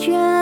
倦